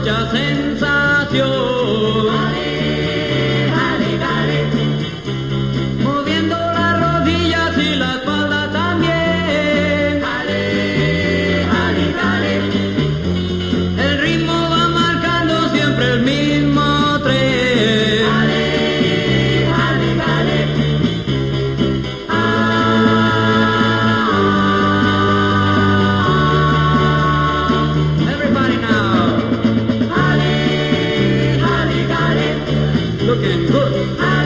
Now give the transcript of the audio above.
mucha sensación. Dale, dale, dale. Moviendo las rodillas y la espalda también. Dale, dale, dale. El ritmo va marcando siempre el mismo. looking good.